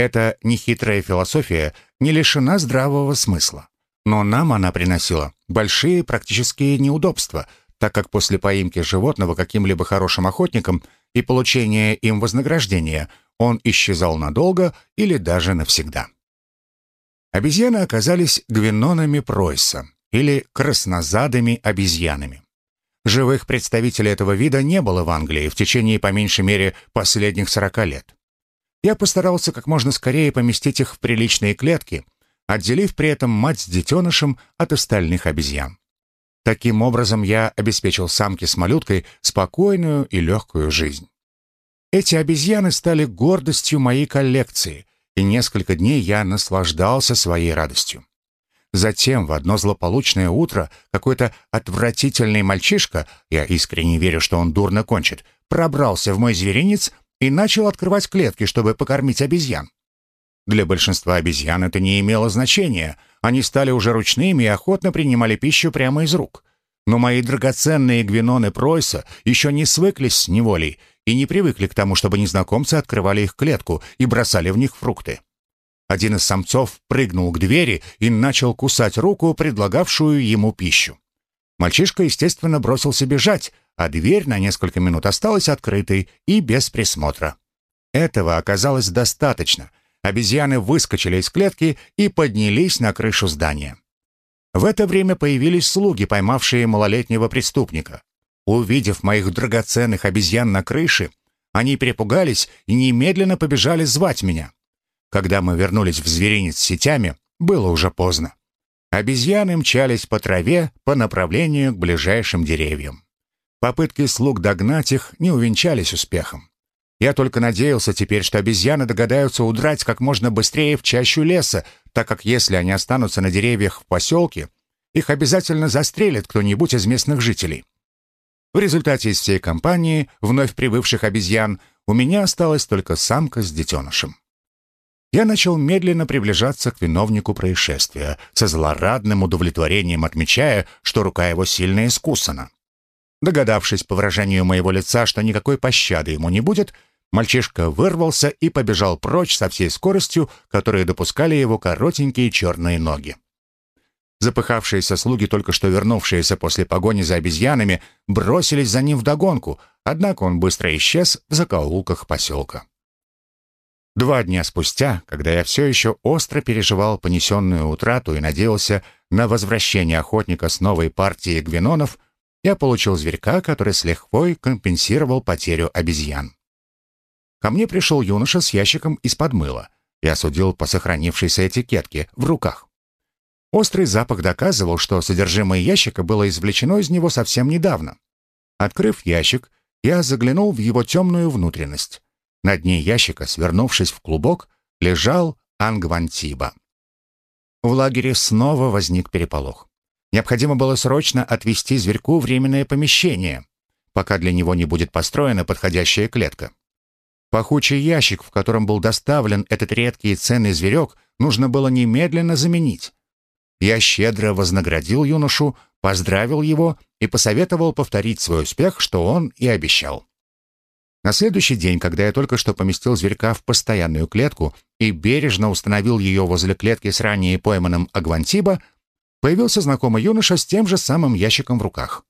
Эта нехитрая философия не лишена здравого смысла. Но нам она приносила большие практические неудобства, так как после поимки животного каким-либо хорошим охотником и получения им вознаграждения он исчезал надолго или даже навсегда. Обезьяны оказались гвинонами Пройса или краснозадыми обезьянами. Живых представителей этого вида не было в Англии в течение по меньшей мере последних 40 лет. Я постарался как можно скорее поместить их в приличные клетки, отделив при этом мать с детенышем от остальных обезьян. Таким образом, я обеспечил самке с малюткой спокойную и легкую жизнь. Эти обезьяны стали гордостью моей коллекции, и несколько дней я наслаждался своей радостью. Затем, в одно злополучное утро, какой-то отвратительный мальчишка, я искренне верю, что он дурно кончит, пробрался в мой зверинец и начал открывать клетки, чтобы покормить обезьян. Для большинства обезьян это не имело значения. Они стали уже ручными и охотно принимали пищу прямо из рук. Но мои драгоценные гвиноны Пройса еще не свыклись с неволей и не привыкли к тому, чтобы незнакомцы открывали их клетку и бросали в них фрукты. Один из самцов прыгнул к двери и начал кусать руку, предлагавшую ему пищу. Мальчишка, естественно, бросился бежать, а дверь на несколько минут осталась открытой и без присмотра. Этого оказалось достаточно. Обезьяны выскочили из клетки и поднялись на крышу здания. В это время появились слуги, поймавшие малолетнего преступника. Увидев моих драгоценных обезьян на крыше, они перепугались и немедленно побежали звать меня. Когда мы вернулись в зверинец с сетями, было уже поздно. Обезьяны мчались по траве по направлению к ближайшим деревьям. Попытки слуг догнать их не увенчались успехом. Я только надеялся теперь, что обезьяны догадаются удрать как можно быстрее в чащу леса, так как если они останутся на деревьях в поселке, их обязательно застрелит кто-нибудь из местных жителей. В результате из всей компании вновь прибывших обезьян у меня осталась только самка с детенышем я начал медленно приближаться к виновнику происшествия, со злорадным удовлетворением отмечая, что рука его сильно искусана. Догадавшись по выражению моего лица, что никакой пощады ему не будет, мальчишка вырвался и побежал прочь со всей скоростью, которой допускали его коротенькие черные ноги. Запыхавшиеся слуги, только что вернувшиеся после погони за обезьянами, бросились за ним вдогонку, однако он быстро исчез в закоулках поселка. Два дня спустя, когда я все еще остро переживал понесенную утрату и надеялся на возвращение охотника с новой партией гвинонов, я получил зверька, который с лихвой компенсировал потерю обезьян. Ко мне пришел юноша с ящиком из-под мыла. Я судил по сохранившейся этикетке в руках. Острый запах доказывал, что содержимое ящика было извлечено из него совсем недавно. Открыв ящик, я заглянул в его темную внутренность. На дне ящика, свернувшись в клубок, лежал Ангвантиба. В лагере снова возник переполох. Необходимо было срочно отвести зверьку временное помещение, пока для него не будет построена подходящая клетка. Пахучий ящик, в котором был доставлен этот редкий и ценный зверек, нужно было немедленно заменить. Я щедро вознаградил юношу, поздравил его и посоветовал повторить свой успех, что он и обещал. На следующий день, когда я только что поместил зверька в постоянную клетку и бережно установил ее возле клетки с ранее пойманным агвантиба, появился знакомый юноша с тем же самым ящиком в руках.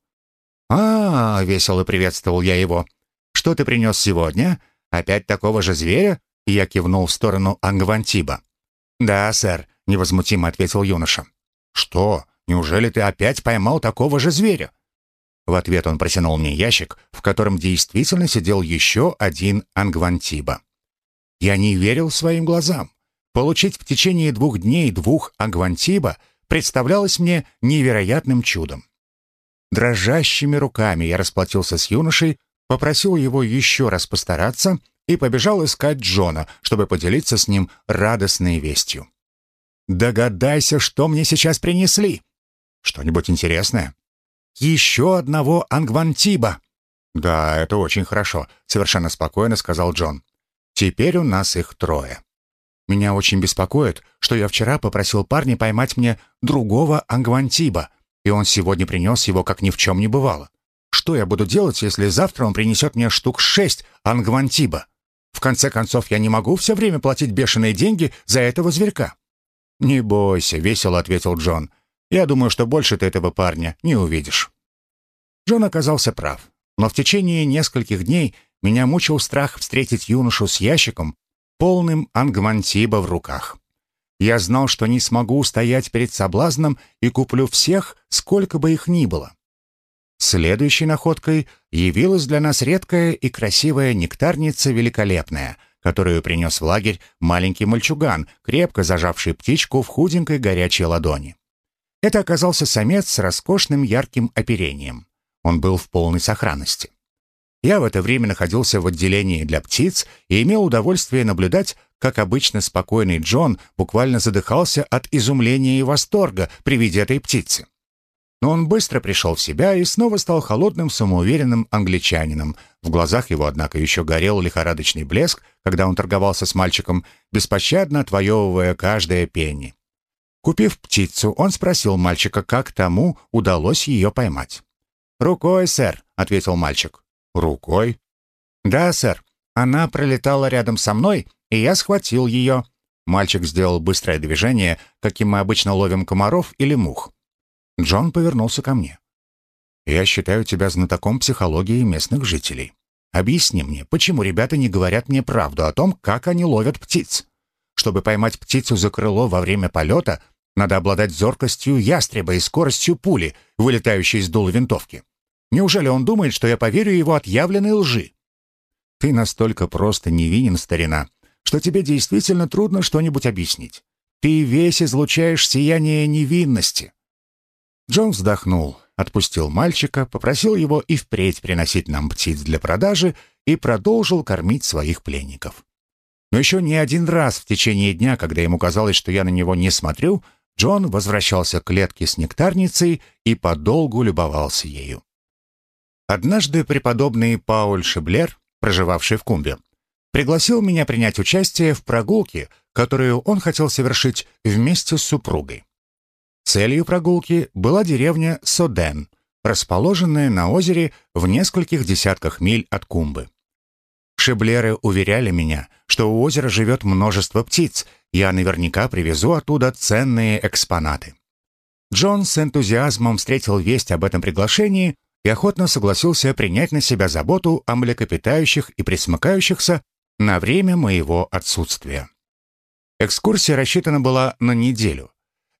«А, -а, весело приветствовал я его. Что ты принес сегодня? Опять такого же зверя?» Я кивнул в сторону Ангвантиба. «Да, сэр», — невозмутимо ответил юноша. «Что? Неужели ты опять поймал такого же зверя?» В ответ он протянул мне ящик, в котором действительно сидел еще один ангвантиба. Я не верил своим глазам. Получить в течение двух дней двух ангвантиба представлялось мне невероятным чудом. Дрожащими руками я расплатился с юношей, попросил его еще раз постараться и побежал искать Джона, чтобы поделиться с ним радостной вестью. «Догадайся, что мне сейчас принесли!» «Что-нибудь интересное?» Еще одного Ангвантиба». «Да, это очень хорошо», — совершенно спокойно сказал Джон. «Теперь у нас их трое. Меня очень беспокоит, что я вчера попросил парня поймать мне другого Ангвантиба, и он сегодня принес его, как ни в чем не бывало. Что я буду делать, если завтра он принесет мне штук шесть Ангвантиба? В конце концов, я не могу все время платить бешеные деньги за этого зверька». «Не бойся», — весело ответил Джон. «Я думаю, что больше ты этого парня не увидишь». Джон оказался прав, но в течение нескольких дней меня мучил страх встретить юношу с ящиком, полным ангмантиба в руках. Я знал, что не смогу устоять перед соблазном и куплю всех, сколько бы их ни было. Следующей находкой явилась для нас редкая и красивая нектарница великолепная, которую принес в лагерь маленький мальчуган, крепко зажавший птичку в худенькой горячей ладони. Это оказался самец с роскошным ярким оперением. Он был в полной сохранности. Я в это время находился в отделении для птиц и имел удовольствие наблюдать, как обычно спокойный Джон буквально задыхался от изумления и восторга при виде этой птицы. Но он быстро пришел в себя и снова стал холодным, самоуверенным англичанином. В глазах его, однако, еще горел лихорадочный блеск, когда он торговался с мальчиком, беспощадно отвоевывая каждое пенни. Купив птицу, он спросил мальчика, как тому удалось ее поймать. «Рукой, сэр», — ответил мальчик. «Рукой?» «Да, сэр. Она пролетала рядом со мной, и я схватил ее». Мальчик сделал быстрое движение, каким мы обычно ловим комаров или мух. Джон повернулся ко мне. «Я считаю тебя знатоком психологии местных жителей. Объясни мне, почему ребята не говорят мне правду о том, как они ловят птиц? Чтобы поймать птицу за крыло во время полета, надо обладать зоркостью ястреба и скоростью пули, вылетающей из дула винтовки. Неужели он думает, что я поверю его отъявленной лжи? Ты настолько просто невинен, старина, что тебе действительно трудно что-нибудь объяснить. Ты весь излучаешь сияние невинности. Джон вздохнул, отпустил мальчика, попросил его и впредь приносить нам птиц для продажи и продолжил кормить своих пленников. Но еще не один раз в течение дня, когда ему казалось, что я на него не смотрю, Джон возвращался к клетке с нектарницей и подолгу любовался ею. Однажды преподобный Пауль Шеблер, проживавший в Кумбе, пригласил меня принять участие в прогулке, которую он хотел совершить вместе с супругой. Целью прогулки была деревня Соден, расположенная на озере в нескольких десятках миль от Кумбы. Шеблеры уверяли меня, что у озера живет множество птиц, я наверняка привезу оттуда ценные экспонаты. Джон с энтузиазмом встретил весть об этом приглашении и охотно согласился принять на себя заботу о млекопитающих и пресмыкающихся на время моего отсутствия. Экскурсия рассчитана была на неделю.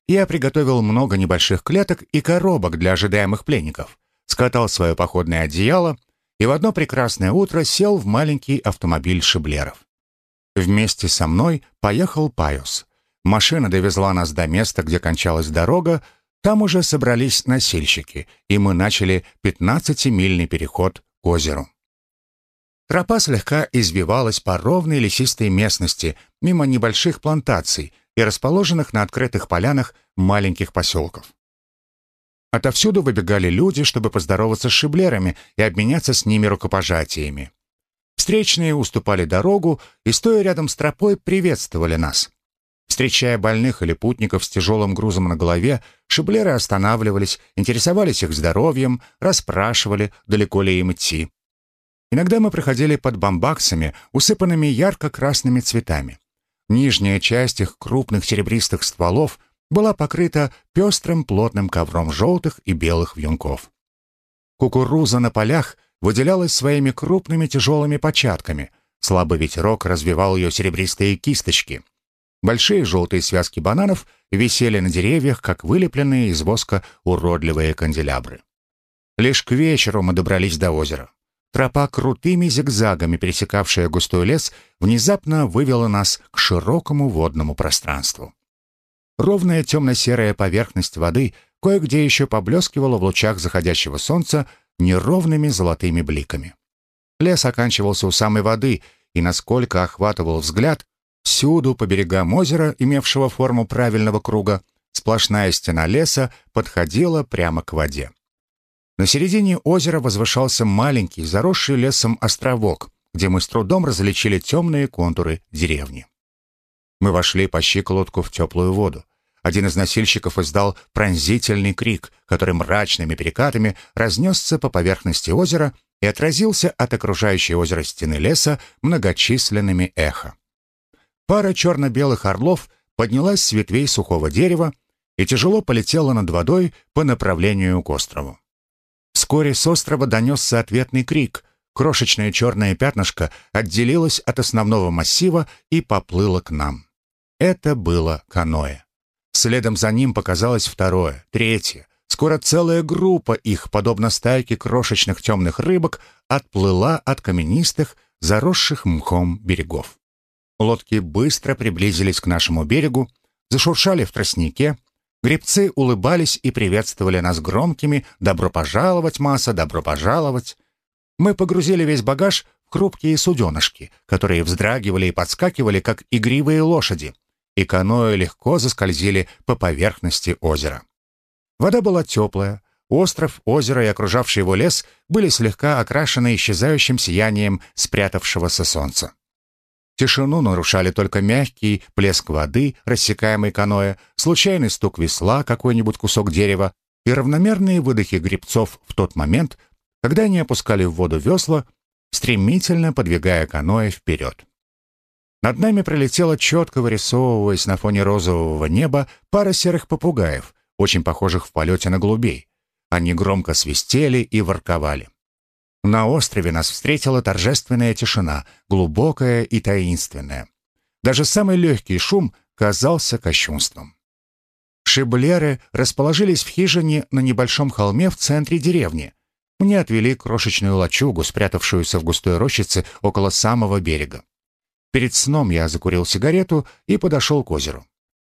Я приготовил много небольших клеток и коробок для ожидаемых пленников, скатал свое походное одеяло и в одно прекрасное утро сел в маленький автомобиль шиблеров. Вместе со мной поехал Пайос. Машина довезла нас до места, где кончалась дорога, там уже собрались носильщики, и мы начали 15-мильный переход к озеру. Тропа слегка извивалась по ровной лесистой местности, мимо небольших плантаций и расположенных на открытых полянах маленьких поселков. Отовсюду выбегали люди, чтобы поздороваться с шиблерами и обменяться с ними рукопожатиями. Встречные уступали дорогу и, стоя рядом с тропой, приветствовали нас. Встречая больных или путников с тяжелым грузом на голове, шиблеры останавливались, интересовались их здоровьем, расспрашивали, далеко ли им идти. Иногда мы проходили под бамбаксами, усыпанными ярко-красными цветами. Нижняя часть их крупных серебристых стволов была покрыта пестрым плотным ковром желтых и белых вьюнков. Кукуруза на полях выделялась своими крупными тяжелыми початками. Слабый ветерок развивал ее серебристые кисточки. Большие желтые связки бананов висели на деревьях, как вылепленные из воска уродливые канделябры. Лишь к вечеру мы добрались до озера. Тропа крутыми зигзагами, пересекавшая густой лес, внезапно вывела нас к широкому водному пространству. Ровная темно-серая поверхность воды кое-где еще поблескивала в лучах заходящего солнца неровными золотыми бликами. Лес оканчивался у самой воды, и насколько охватывал взгляд, Всюду по берегам озера, имевшего форму правильного круга, сплошная стена леса подходила прямо к воде. На середине озера возвышался маленький, заросший лесом островок, где мы с трудом различили темные контуры деревни. Мы вошли по щиколотку в теплую воду. Один из носильщиков издал пронзительный крик, который мрачными перекатами разнесся по поверхности озера и отразился от окружающей озера стены леса многочисленными эхо. Пара черно-белых орлов поднялась с ветвей сухого дерева и тяжело полетела над водой по направлению к острову. Вскоре с острова донесся ответный крик. Крошечное черное пятнышко отделилось от основного массива и поплыло к нам. Это было каноэ. Следом за ним показалось второе, третье. Скоро целая группа их, подобно стайке крошечных темных рыбок, отплыла от каменистых, заросших мхом берегов. Лодки быстро приблизились к нашему берегу, зашуршали в тростнике, Гребцы улыбались и приветствовали нас громкими «Добро пожаловать, масса, добро пожаловать!». Мы погрузили весь багаж в хрупкие суденышки, которые вздрагивали и подскакивали, как игривые лошади, и каноэ легко заскользили по поверхности озера. Вода была теплая, остров, озеро и окружавший его лес были слегка окрашены исчезающим сиянием спрятавшегося солнца. Тишину нарушали только мягкий плеск воды, рассекаемый каноэ, случайный стук весла, какой-нибудь кусок дерева и равномерные выдохи грибцов в тот момент, когда они опускали в воду весла, стремительно подвигая каноэ вперед. Над нами пролетела, четко вырисовываясь на фоне розового неба, пара серых попугаев, очень похожих в полете на голубей. Они громко свистели и ворковали. На острове нас встретила торжественная тишина, глубокая и таинственная. Даже самый легкий шум казался кощунством. Шиблеры расположились в хижине на небольшом холме в центре деревни. Мне отвели крошечную лачугу, спрятавшуюся в густой рощице около самого берега. Перед сном я закурил сигарету и подошел к озеру.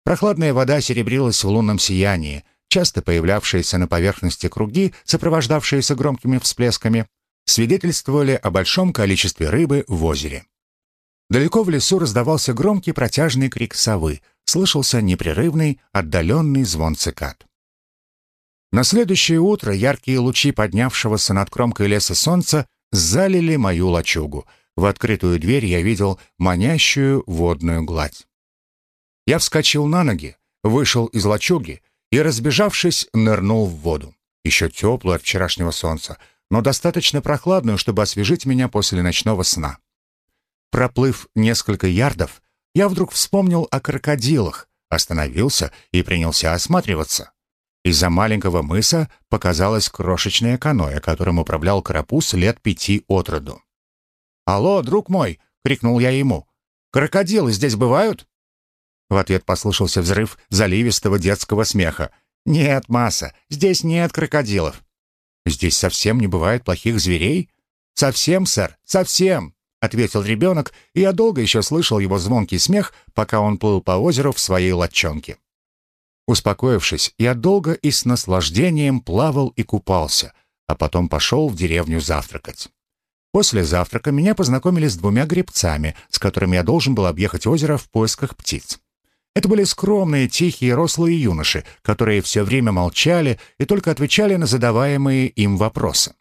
Прохладная вода серебрилась в лунном сиянии, часто появлявшиеся на поверхности круги, сопровождавшиеся громкими всплесками, свидетельствовали о большом количестве рыбы в озере. Далеко в лесу раздавался громкий протяжный крик совы, слышался непрерывный, отдаленный звон цикад. На следующее утро яркие лучи поднявшегося над кромкой леса солнца залили мою лачугу. В открытую дверь я видел манящую водную гладь. Я вскочил на ноги, вышел из лачуги и, разбежавшись, нырнул в воду, еще теплую от вчерашнего солнца, но достаточно прохладную, чтобы освежить меня после ночного сна. Проплыв несколько ярдов, я вдруг вспомнил о крокодилах, остановился и принялся осматриваться. Из-за маленького мыса показалось крошечное каноэ, которым управлял карапуз лет пяти от роду. «Алло, друг мой!» — крикнул я ему. «Крокодилы здесь бывают?» В ответ послышался взрыв заливистого детского смеха. «Нет, Масса, здесь нет крокодилов. Здесь совсем не бывает плохих зверей? Совсем, сэр, совсем, ответил ребенок, и я долго еще слышал его звонкий смех, пока он плыл по озеру в своей лодчонке. Успокоившись, я долго и с наслаждением плавал и купался, а потом пошел в деревню завтракать. После завтрака меня познакомили с двумя гребцами, с которыми я должен был объехать озеро в поисках птиц. Это были скромные, тихие, рослые юноши, которые все время молчали и только отвечали на задаваемые им вопросы.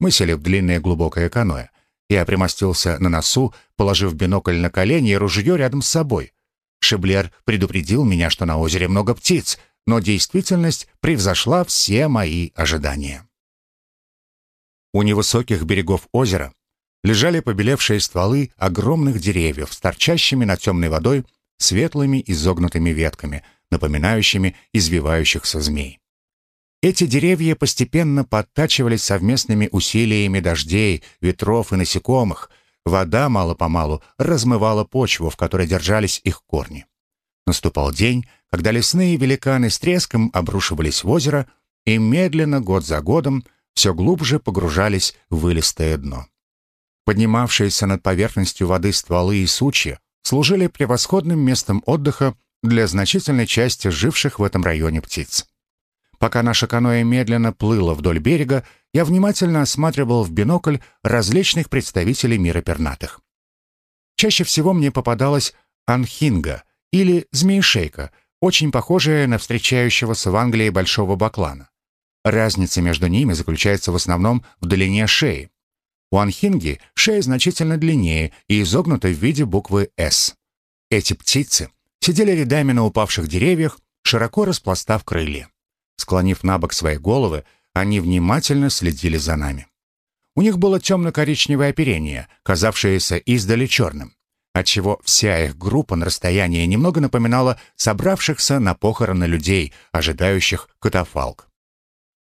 Мы сели в длинное глубокое каноэ. Я примостился на носу, положив бинокль на колени и ружье рядом с собой. Шиблер предупредил меня, что на озере много птиц, но действительность превзошла все мои ожидания. У невысоких берегов озера лежали побелевшие стволы огромных деревьев с торчащими над темной водой светлыми изогнутыми ветками, напоминающими извивающихся змей. Эти деревья постепенно подтачивались совместными усилиями дождей, ветров и насекомых. Вода мало-помалу размывала почву, в которой держались их корни. Наступал день, когда лесные великаны с треском обрушивались в озеро и медленно, год за годом, все глубже погружались в вылистое дно. Поднимавшиеся над поверхностью воды стволы и сучья служили превосходным местом отдыха для значительной части живших в этом районе птиц. Пока наше каноэ медленно плыло вдоль берега, я внимательно осматривал в бинокль различных представителей мира пернатых. Чаще всего мне попадалась анхинга или змеишейка, очень похожая на встречающегося в Англии большого баклана. Разница между ними заключается в основном в длине шеи. У анхинги шея значительно длиннее и изогнута в виде буквы «С». Эти птицы сидели рядами на упавших деревьях, широко распластав крылья. Склонив на бок свои головы, они внимательно следили за нами. У них было темно-коричневое оперение, казавшееся издали черным, отчего вся их группа на расстоянии немного напоминала собравшихся на похороны людей, ожидающих катафалк.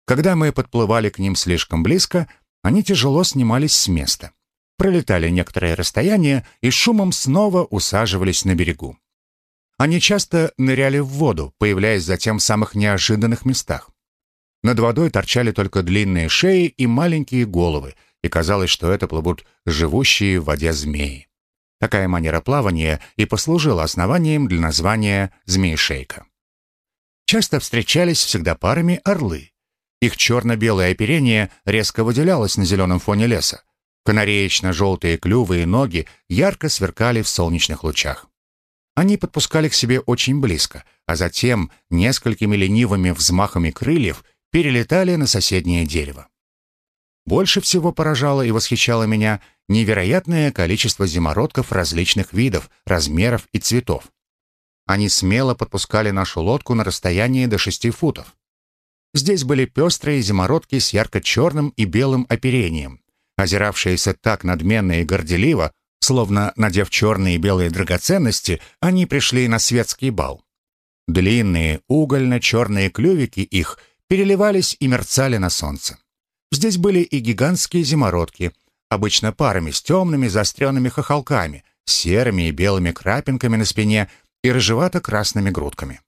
Когда мы подплывали к ним слишком близко, они тяжело снимались с места. Пролетали некоторое расстояние и шумом снова усаживались на берегу. Они часто ныряли в воду, появляясь затем в самых неожиданных местах. Над водой торчали только длинные шеи и маленькие головы, и казалось, что это плывут живущие в воде змеи. Такая манера плавания и послужила основанием для названия змеишейка. Часто встречались всегда парами орлы. Их черно-белое оперение резко выделялось на зеленом фоне леса. Канареечно-желтые клювы и ноги ярко сверкали в солнечных лучах. Они подпускали к себе очень близко, а затем несколькими ленивыми взмахами крыльев перелетали на соседнее дерево. Больше всего поражало и восхищало меня невероятное количество зимородков различных видов, размеров и цветов. Они смело подпускали нашу лодку на расстояние до шести футов. Здесь были пестрые зимородки с ярко-черным и белым оперением, озиравшиеся так надменно и горделиво, Словно надев черные и белые драгоценности, они пришли на светский бал. Длинные угольно-черные клювики их переливались и мерцали на солнце. Здесь были и гигантские зимородки, обычно парами с темными заостренными хохолками, серыми и белыми крапинками на спине и рыжевато-красными грудками.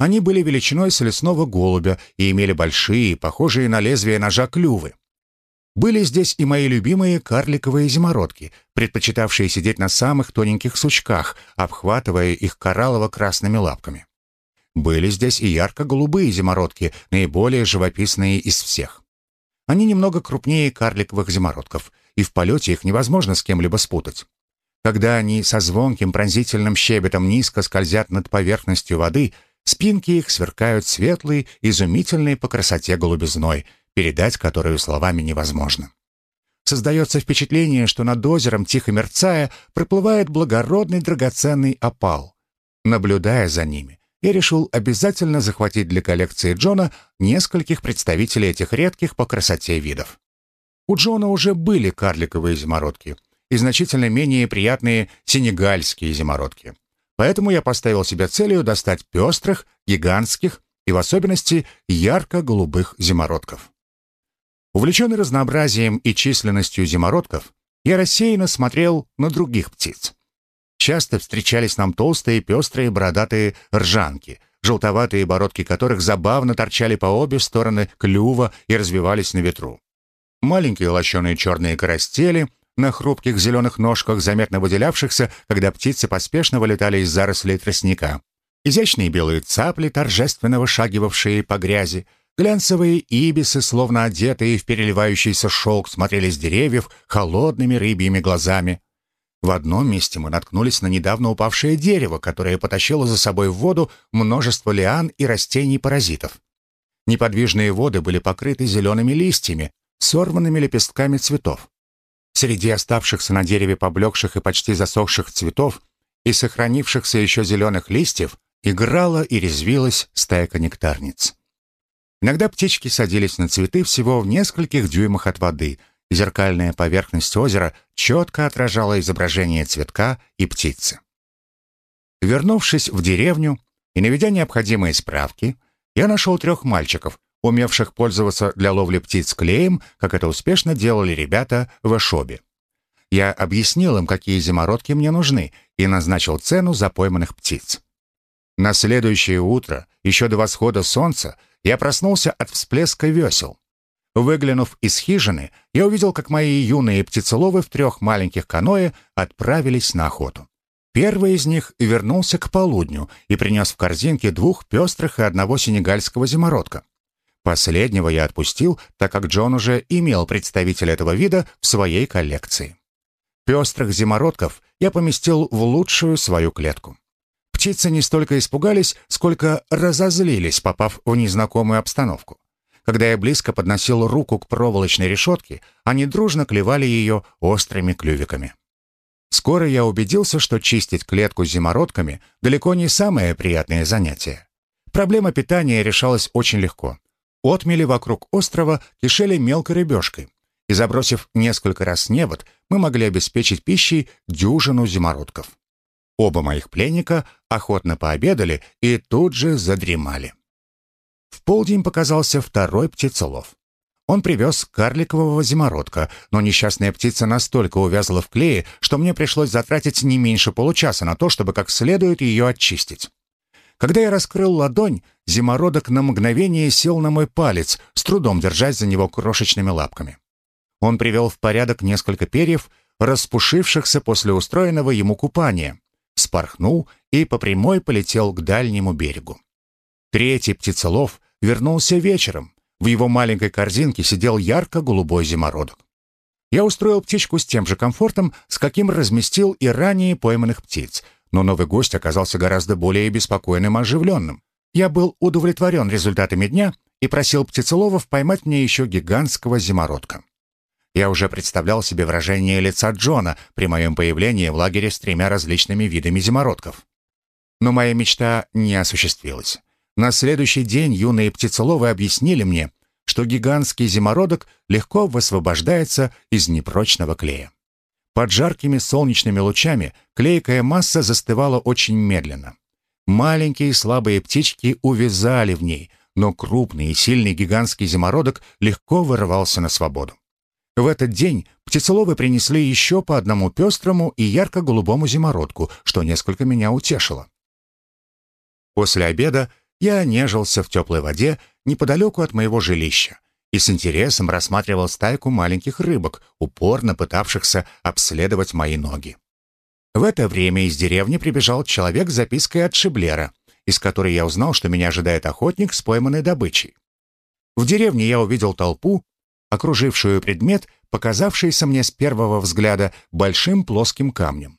Они были величиной с лесного голубя и имели большие, похожие на лезвие ножа клювы. Были здесь и мои любимые карликовые зимородки, предпочитавшие сидеть на самых тоненьких сучках, обхватывая их кораллово-красными лапками. Были здесь и ярко-голубые зимородки, наиболее живописные из всех. Они немного крупнее карликовых зимородков, и в полете их невозможно с кем-либо спутать. Когда они со звонким пронзительным щебетом низко скользят над поверхностью воды, спинки их сверкают светлой, изумительной по красоте голубизной — передать которую словами невозможно. Создается впечатление, что над озером, тихо мерцая, проплывает благородный драгоценный опал. Наблюдая за ними, я решил обязательно захватить для коллекции Джона нескольких представителей этих редких по красоте видов. У Джона уже были карликовые зимородки и значительно менее приятные сенегальские зимородки. Поэтому я поставил себе целью достать пестрых, гигантских и в особенности ярко-голубых зимородков. Увлеченный разнообразием и численностью зимородков, я рассеянно смотрел на других птиц. Часто встречались нам толстые, пестрые, бородатые ржанки, желтоватые бородки которых забавно торчали по обе стороны клюва и развивались на ветру. Маленькие лощеные черные коростели на хрупких зеленых ножках, заметно выделявшихся, когда птицы поспешно вылетали из зарослей тростника. Изящные белые цапли, торжественно вышагивавшие по грязи, Глянцевые ибисы, словно одетые в переливающийся шелк, смотрели с деревьев холодными рыбьими глазами. В одном месте мы наткнулись на недавно упавшее дерево, которое потащило за собой в воду множество лиан и растений-паразитов. Неподвижные воды были покрыты зелеными листьями, сорванными лепестками цветов. Среди оставшихся на дереве поблекших и почти засохших цветов и сохранившихся еще зеленых листьев играла и резвилась стайка нектарниц. Иногда птички садились на цветы всего в нескольких дюймах от воды. Зеркальная поверхность озера четко отражала изображение цветка и птицы. Вернувшись в деревню и наведя необходимые справки, я нашел трех мальчиков, умевших пользоваться для ловли птиц клеем, как это успешно делали ребята в Эшобе. Я объяснил им, какие зимородки мне нужны, и назначил цену за пойманных птиц. На следующее утро, еще до восхода солнца, я проснулся от всплеска весел. Выглянув из хижины, я увидел, как мои юные птицеловы в трех маленьких каноэ отправились на охоту. Первый из них вернулся к полудню и принес в корзинке двух пестрых и одного сенегальского зимородка. Последнего я отпустил, так как Джон уже имел представителя этого вида в своей коллекции. Пестрых зимородков я поместил в лучшую свою клетку. Птицы не столько испугались, сколько разозлились, попав в незнакомую обстановку. Когда я близко подносил руку к проволочной решетке, они дружно клевали ее острыми клювиками. Скоро я убедился, что чистить клетку зимородками далеко не самое приятное занятие. Проблема питания решалась очень легко. Отмели вокруг острова кишели мелкой рыбешкой, и забросив несколько раз невод, мы могли обеспечить пищей дюжину зимородков. Оба моих пленника охотно пообедали и тут же задремали. В полдень показался второй птицелов. Он привез карликового зимородка, но несчастная птица настолько увязла в клее, что мне пришлось затратить не меньше получаса на то, чтобы как следует ее очистить. Когда я раскрыл ладонь, зимородок на мгновение сел на мой палец, с трудом держась за него крошечными лапками. Он привел в порядок несколько перьев, распушившихся после устроенного ему купания, спорхнул и по прямой полетел к дальнему берегу. Третий птицелов вернулся вечером, в его маленькой корзинке сидел ярко-голубой зимородок. Я устроил птичку с тем же комфортом, с каким разместил и ранее пойманных птиц, но новый гость оказался гораздо более беспокойным и оживленным. Я был удовлетворен результатами дня и просил птицеловов поймать мне еще гигантского зимородка. Я уже представлял себе выражение лица Джона при моем появлении в лагере с тремя различными видами зимородков. Но моя мечта не осуществилась. На следующий день юные птицеловы объяснили мне, что гигантский зимородок легко высвобождается из непрочного клея. Под жаркими солнечными лучами клейкая масса застывала очень медленно. Маленькие слабые птички увязали в ней, но крупный и сильный гигантский зимородок легко вырывался на свободу. В этот день птицеловы принесли еще по одному пестрому и ярко-голубому зимородку, что несколько меня утешило. После обеда я нежился в теплой воде неподалеку от моего жилища и с интересом рассматривал стайку маленьких рыбок, упорно пытавшихся обследовать мои ноги. В это время из деревни прибежал человек с запиской от Шиблера, из которой я узнал, что меня ожидает охотник с пойманной добычей. В деревне я увидел толпу, окружившую предмет, показавшийся мне с первого взгляда большим плоским камнем.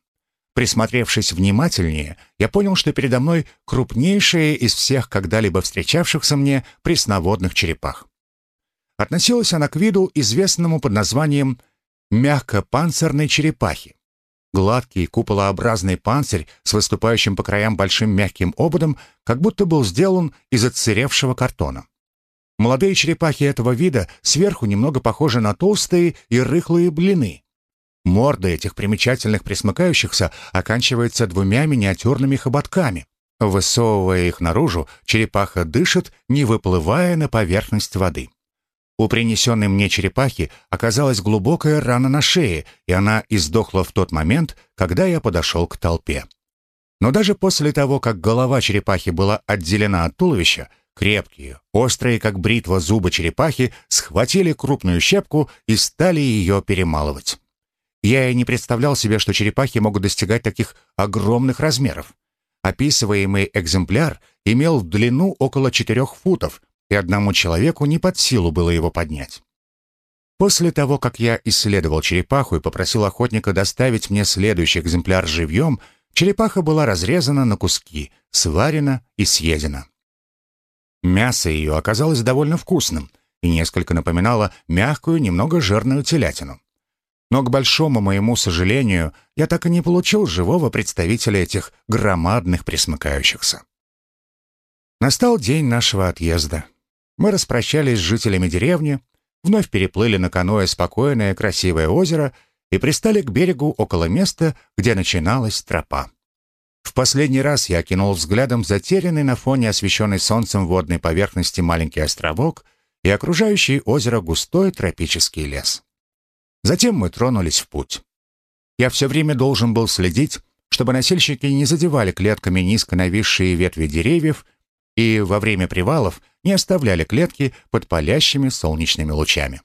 Присмотревшись внимательнее, я понял, что передо мной крупнейшая из всех когда-либо встречавшихся мне пресноводных черепах. Относилась она к виду, известному под названием мягкопанцирной черепахи. Гладкий куполообразный панцирь с выступающим по краям большим мягким ободом как будто был сделан из отсыревшего картона. Молодые черепахи этого вида сверху немного похожи на толстые и рыхлые блины, Морда этих примечательных присмыкающихся оканчивается двумя миниатюрными хоботками. Высовывая их наружу, черепаха дышит, не выплывая на поверхность воды. У принесенной мне черепахи оказалась глубокая рана на шее, и она издохла в тот момент, когда я подошел к толпе. Но даже после того, как голова черепахи была отделена от туловища, крепкие, острые, как бритва зубы черепахи, схватили крупную щепку и стали ее перемалывать. Я и не представлял себе, что черепахи могут достигать таких огромных размеров. Описываемый экземпляр имел в длину около 4 футов, и одному человеку не под силу было его поднять. После того, как я исследовал черепаху и попросил охотника доставить мне следующий экземпляр живьем, черепаха была разрезана на куски, сварена и съедена. Мясо ее оказалось довольно вкусным и несколько напоминало мягкую, немного жирную телятину. Но, к большому моему сожалению, я так и не получил живого представителя этих громадных присмыкающихся. Настал день нашего отъезда. Мы распрощались с жителями деревни, вновь переплыли на каноэ спокойное красивое озеро и пристали к берегу около места, где начиналась тропа. В последний раз я кинул взглядом затерянный на фоне освещенной солнцем водной поверхности маленький островок и окружающий озеро густой тропический лес. Затем мы тронулись в путь. Я все время должен был следить, чтобы носильщики не задевали клетками низко нависшие ветви деревьев и во время привалов не оставляли клетки под палящими солнечными лучами.